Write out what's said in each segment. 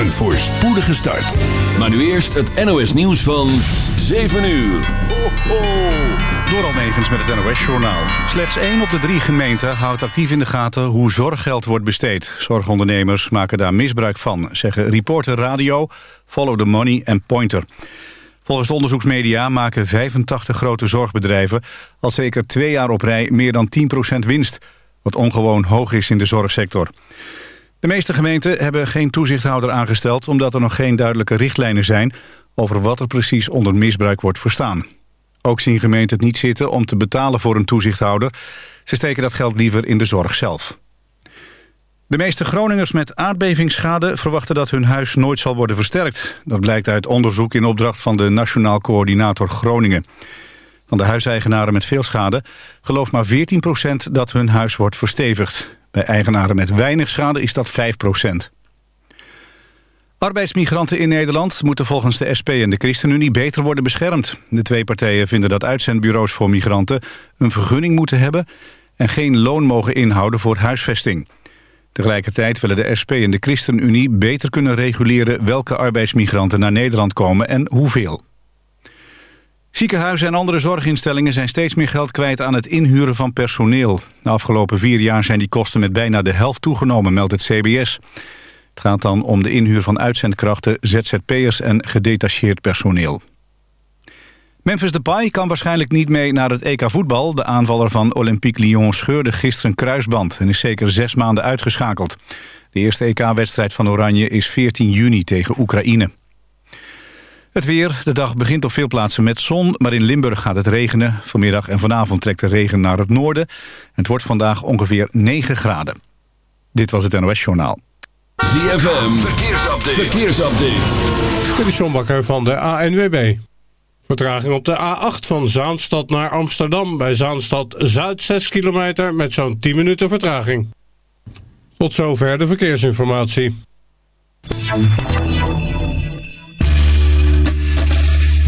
Een voorspoedige start. Maar nu eerst het NOS nieuws van 7 uur. Ho, ho. Door Almegens met het NOS-journaal. Slechts één op de drie gemeenten houdt actief in de gaten hoe zorggeld wordt besteed. Zorgondernemers maken daar misbruik van, zeggen Reporter Radio, Follow the Money en Pointer. Volgens de onderzoeksmedia maken 85 grote zorgbedrijven al zeker twee jaar op rij meer dan 10% winst. Wat ongewoon hoog is in de zorgsector. De meeste gemeenten hebben geen toezichthouder aangesteld... omdat er nog geen duidelijke richtlijnen zijn... over wat er precies onder misbruik wordt verstaan. Ook zien gemeenten het niet zitten om te betalen voor een toezichthouder. Ze steken dat geld liever in de zorg zelf. De meeste Groningers met aardbevingsschade verwachten dat hun huis nooit zal worden versterkt. Dat blijkt uit onderzoek in opdracht van de Nationaal Coördinator Groningen. Van de huiseigenaren met veel schade gelooft maar 14% dat hun huis wordt verstevigd. Bij eigenaren met weinig schade is dat 5% Arbeidsmigranten in Nederland moeten volgens de SP en de ChristenUnie beter worden beschermd. De twee partijen vinden dat uitzendbureaus voor migranten een vergunning moeten hebben... en geen loon mogen inhouden voor huisvesting. Tegelijkertijd willen de SP en de ChristenUnie beter kunnen reguleren... welke arbeidsmigranten naar Nederland komen en hoeveel. Ziekenhuizen en andere zorginstellingen zijn steeds meer geld kwijt aan het inhuren van personeel. De afgelopen vier jaar zijn die kosten met bijna de helft toegenomen, meldt het CBS. Het gaat dan om de inhuur van uitzendkrachten, ZZP'ers en gedetacheerd personeel. Memphis Depay kan waarschijnlijk niet mee naar het EK voetbal. De aanvaller van Olympique Lyon scheurde gisteren kruisband... en is zeker zes maanden uitgeschakeld. De eerste EK-wedstrijd van Oranje is 14 juni tegen Oekraïne. Het weer. De dag begint op veel plaatsen met zon, maar in Limburg gaat het regenen. Vanmiddag en vanavond trekt de regen naar het noorden. Het wordt vandaag ongeveer 9 graden. Dit was het NOS Journaal. ZFM. Verkeersupdate. Verkeersupdate. Dit is John Bakker van de ANWB. Vertraging op de A8 van Zaanstad naar Amsterdam. Bij Zaanstad Zuid 6 kilometer met zo'n 10 minuten vertraging. Tot zover de verkeersinformatie.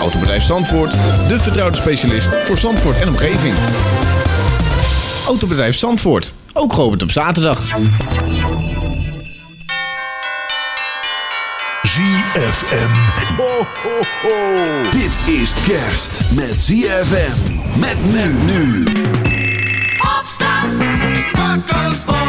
Autobedrijf Zandvoort, de vertrouwde specialist voor Zandvoort en omgeving. Autobedrijf Zandvoort, ook geopend op zaterdag. ZFM. Ho, ho, ho. Dit is kerst met ZFM. Met men nu. Opstand. Wakker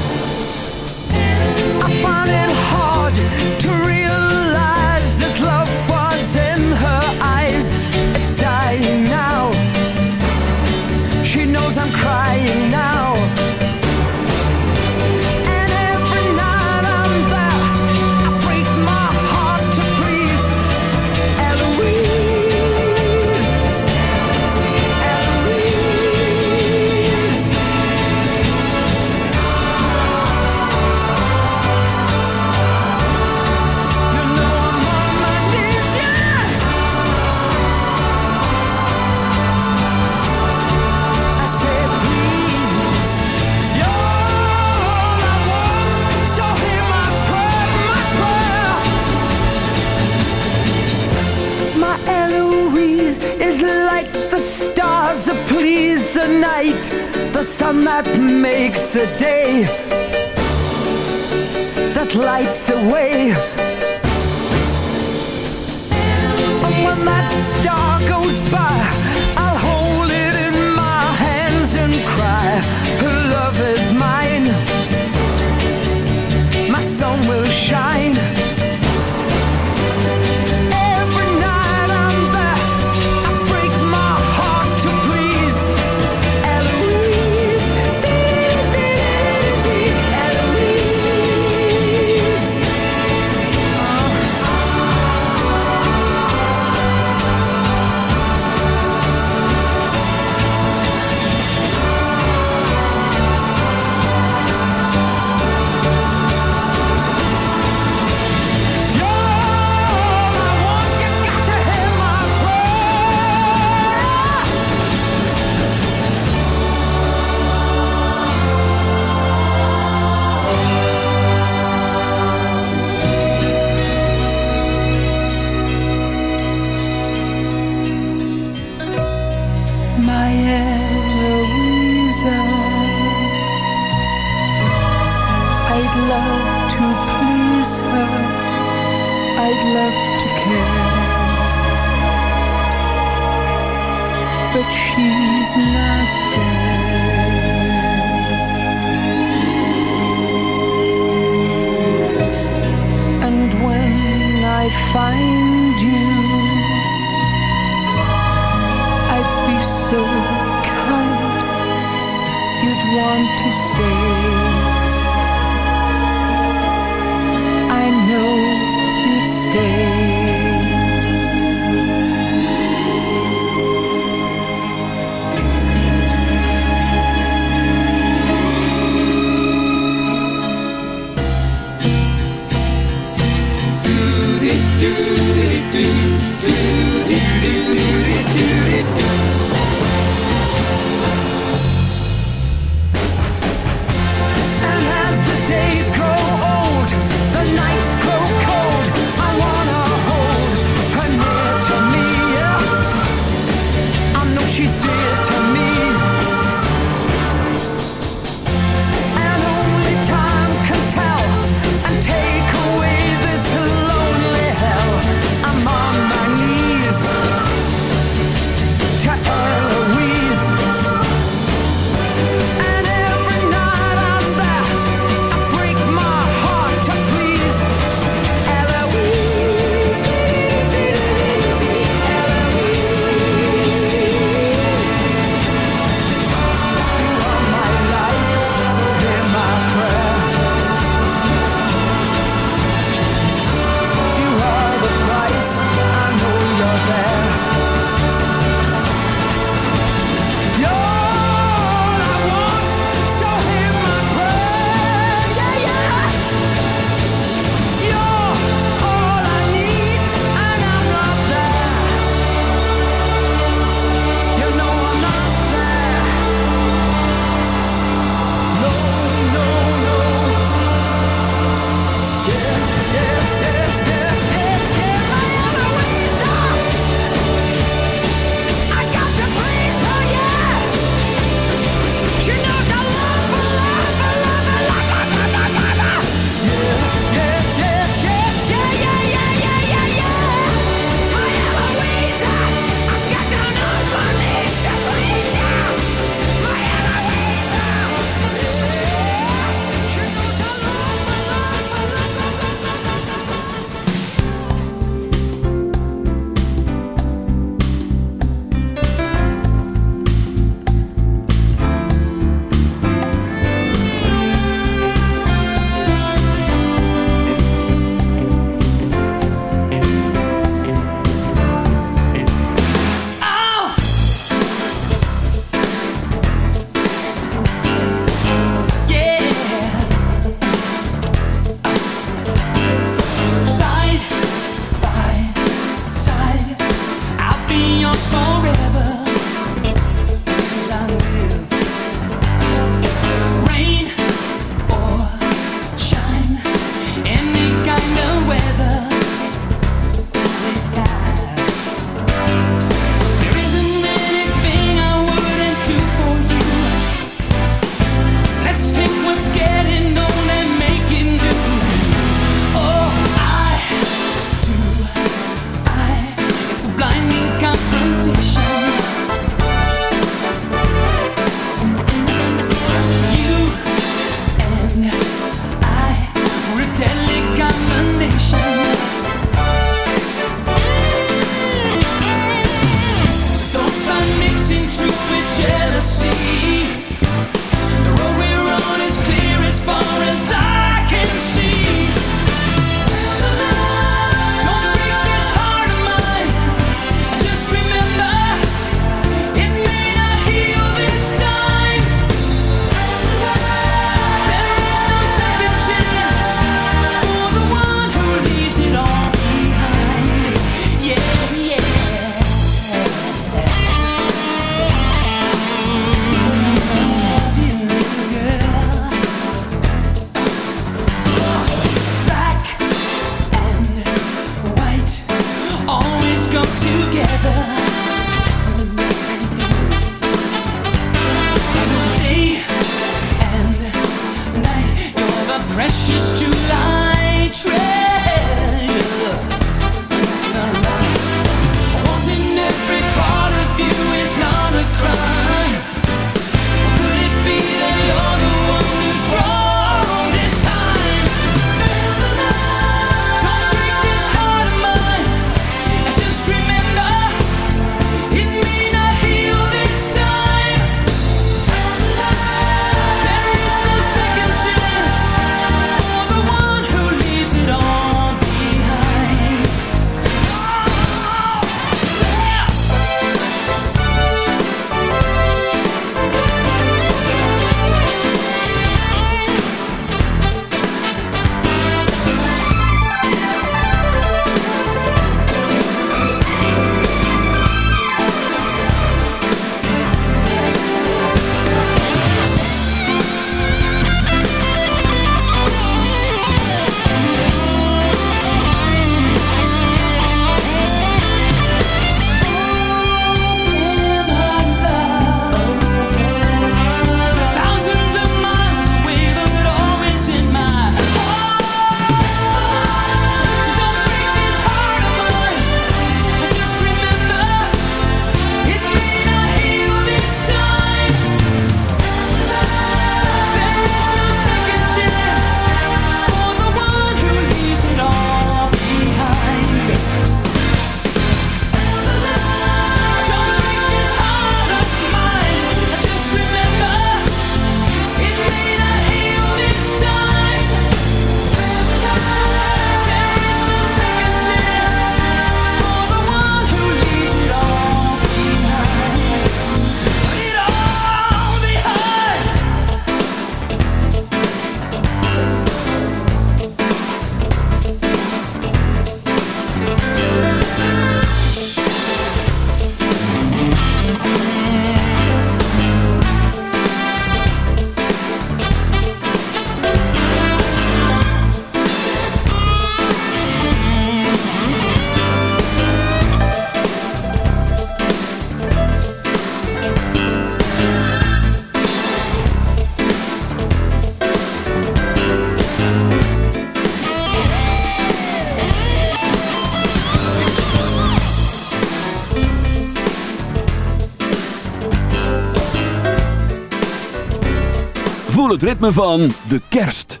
ritme van de kerst.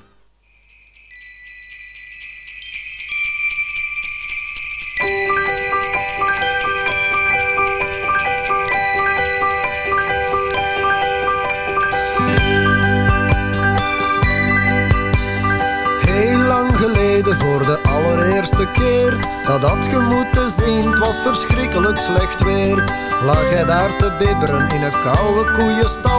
Heel lang geleden voor de allereerste keer Dat had je moeten zien, het was verschrikkelijk slecht weer. Lag hij daar te bibberen in een koude koeienstal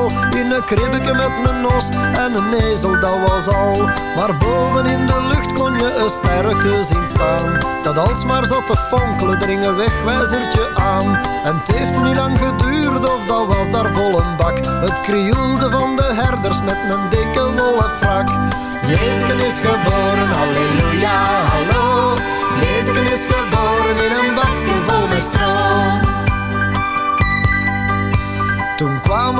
een kribbeke met een nos en een ezel, dat was al. Maar boven in de lucht kon je een sterke zien staan. Dat alsmaar zat te fonkelen, dring een wegwijzertje aan. En het heeft niet lang geduurd of dat was daar vol een bak. Het krioelde van de herders met een dikke wollen frak. Jezus is geboren, halleluja,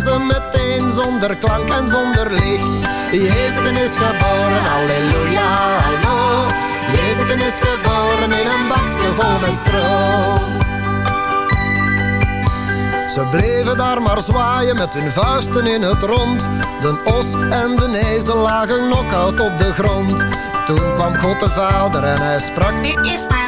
ze meteen zonder klank en zonder licht Jezus is geboren, halleluja, hallo. Jezus is geboren in een bakje vol met stro. Ze bleven daar maar zwaaien met hun vuisten in het rond. De os en de ezel lagen knock-out op de grond. Toen kwam God de Vader en hij sprak, dit is mijn.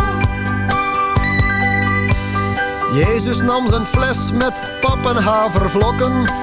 Jezus nam zijn fles met pap en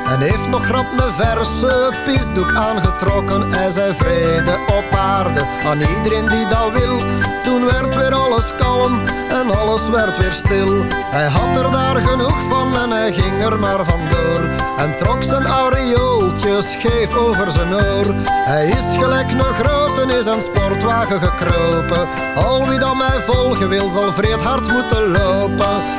En heeft nog grap een verse pisdoek aangetrokken. Hij zei vrede op aarde aan iedereen die dat wil. Toen werd weer alles kalm en alles werd weer stil. Hij had er daar genoeg van en hij ging er maar vandoor En trok zijn aureooltje scheef over zijn oor. Hij is gelijk een grote is een sportwagen gekropen. Al wie dan mij volgen wil zal vreed hard moeten lopen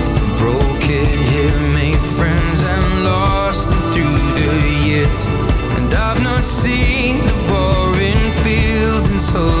seen. The boring fields and so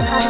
Bye.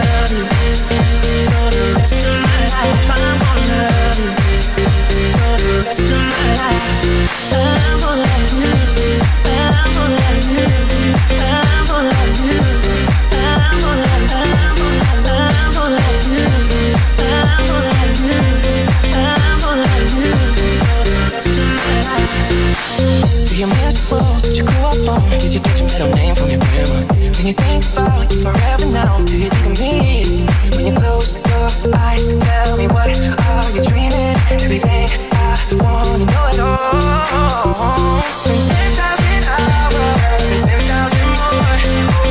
forever now. Do you think of me when you close your eyes? Tell me what are you dreaming? I want to know. Since ten thousand hours, since ten thousand more,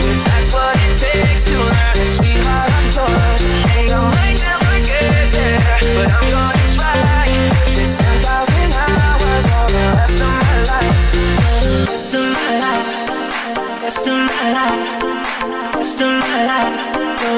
if that's what it takes to learn the sweet part of yours. And might never get there, but I'm gonna try. Ten thousand hours the rest of my life, rest of my life, rest of my life.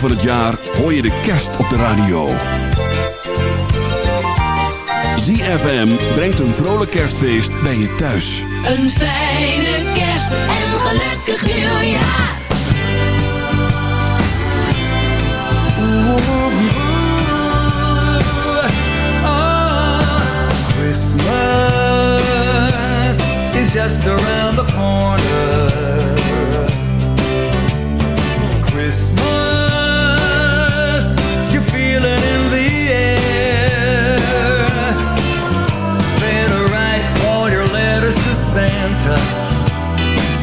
van het jaar hoor je de kerst op de radio. ZFM brengt een vrolijk kerstfeest bij je thuis. Een fijne kerst en een gelukkig nieuwjaar. Oh, Christmas is just around the corner.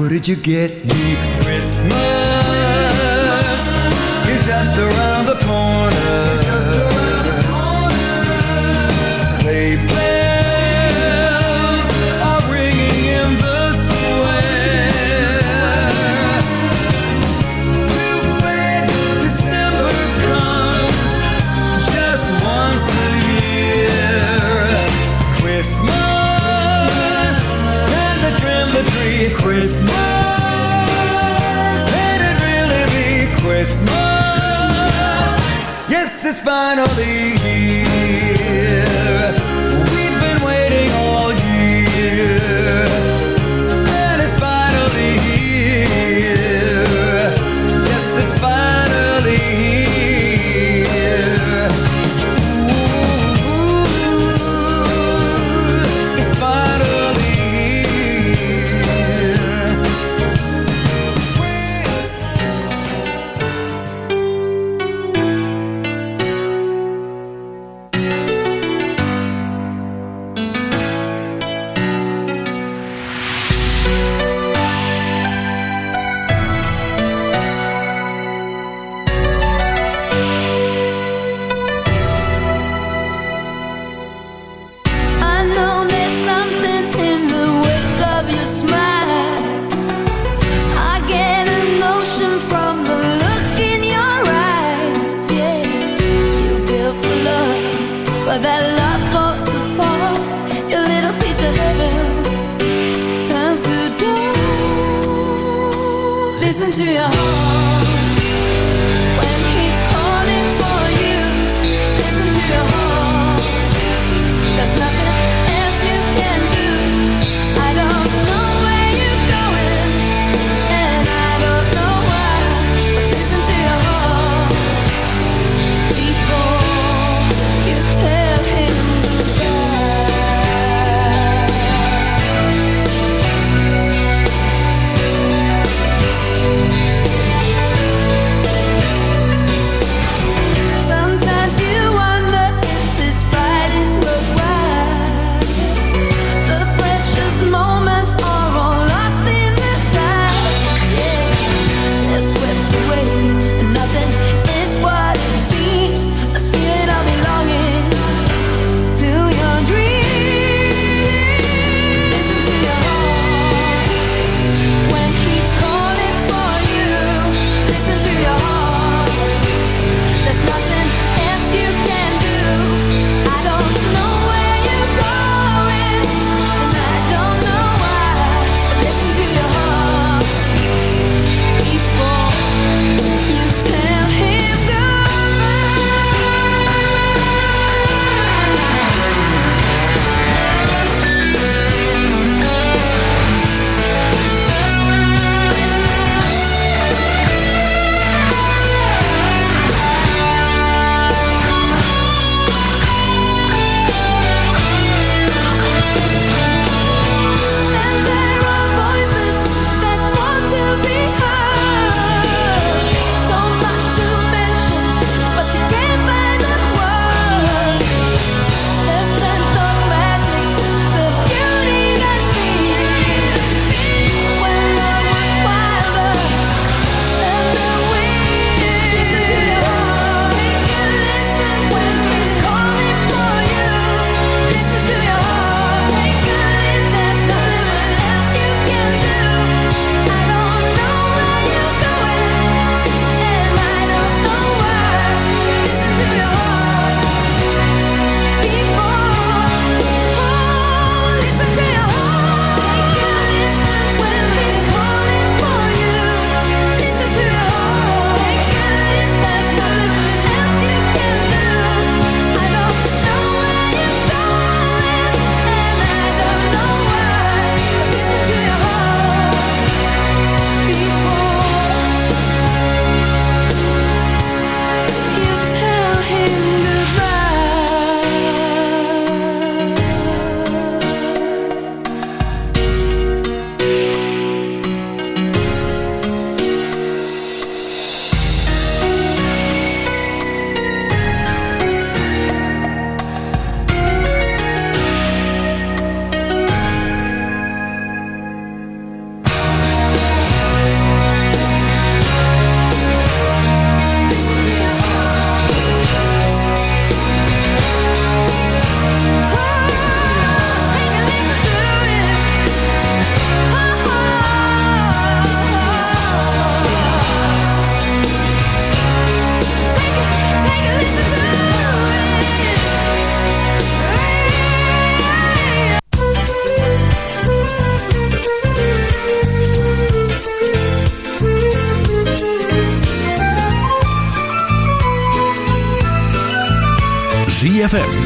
What did you get me? Christmas.